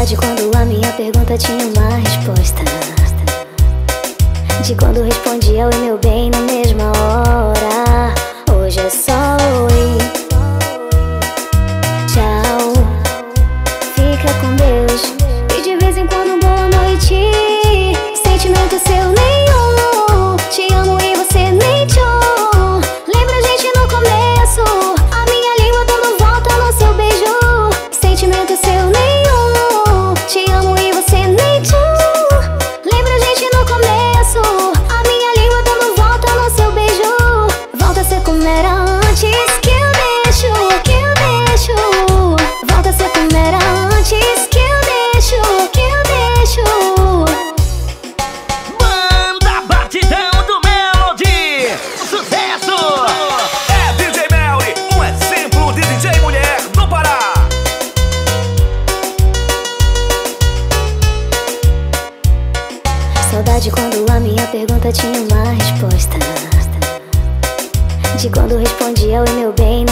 saudade quando a minha pergunta tinha uma resposta. De quando respondia eu é e meu bem na mesma hora. Era antes. Que eu deixo, que eu deixo. Volta a ser como era antes. Que eu deixo, que eu deixo. Banda Batidão do Melody! Sucesso! É DJ Melly, um exemplo de DJ mulher do Pará. Saudade quando a minha pergunta tinha uma resposta. Quando respondia oi meu bem.